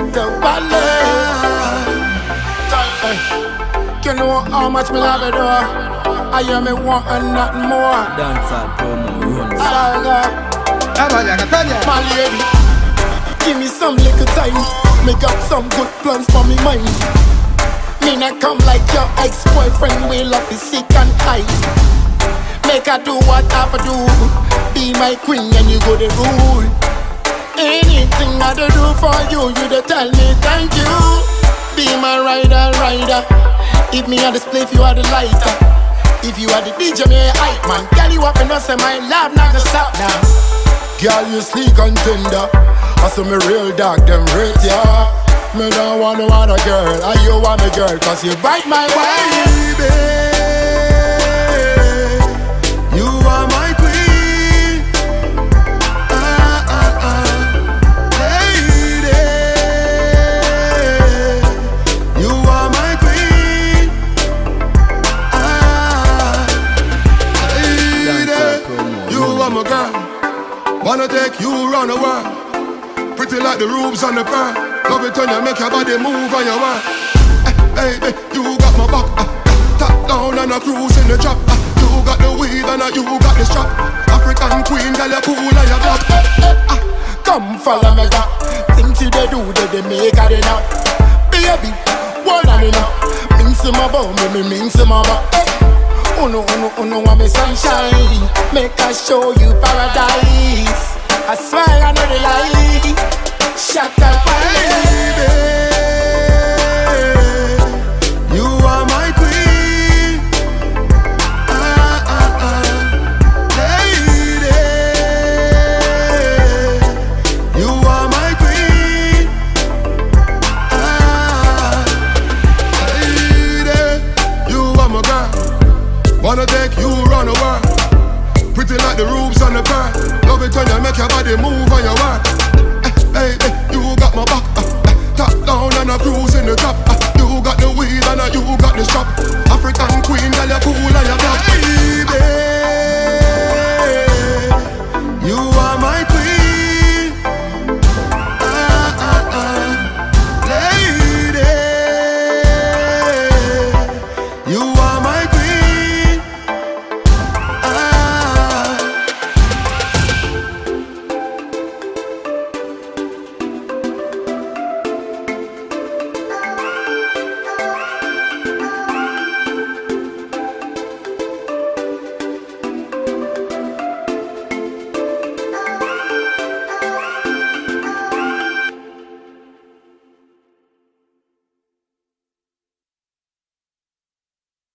shut the you know how much me love it, though. I hear me want and nothing more. Dancehall promo run. Saga, Tanya, Tanya. my lady, give me some little time. Me got some good plans for me mind. Me not come like your ex-boyfriend. We love the sick and high. Make her do what I have do. Be my queen and you go the rule. Anything I do do for you, you dey tell me thank you. Be my rider, rider. If me are the spliff, you are the lighter. If you are the DJ, me a hype man. Girl, you up and us, and my love not gonna stop now. Girl, you sleek and tender. I saw me real dog, them rate ya. Me don't want no other girl, and you want me girl, cause you bite my baby. Wanna take you round the world. Pretty like the roofs on the pearl. Love it when you make your body move on your world. Hey, baby, you got my back. Uh, top down and a cruise in the drop. Uh, you got the weed and uh, you got the strap. African queen, girl, you cool and you got. Uh, come follow me, girl. Things you they do, they, they make her enough. Baby, hold on enough. Mince my bow, me, me mince my bow. Uno, uno, uno, want me sunshine. Make I show you paradise. I swear I know the lie. Shut the rooms and the pearl. Love it when you make your body move and your work. Hey, eh, hey, you got my back. Uh.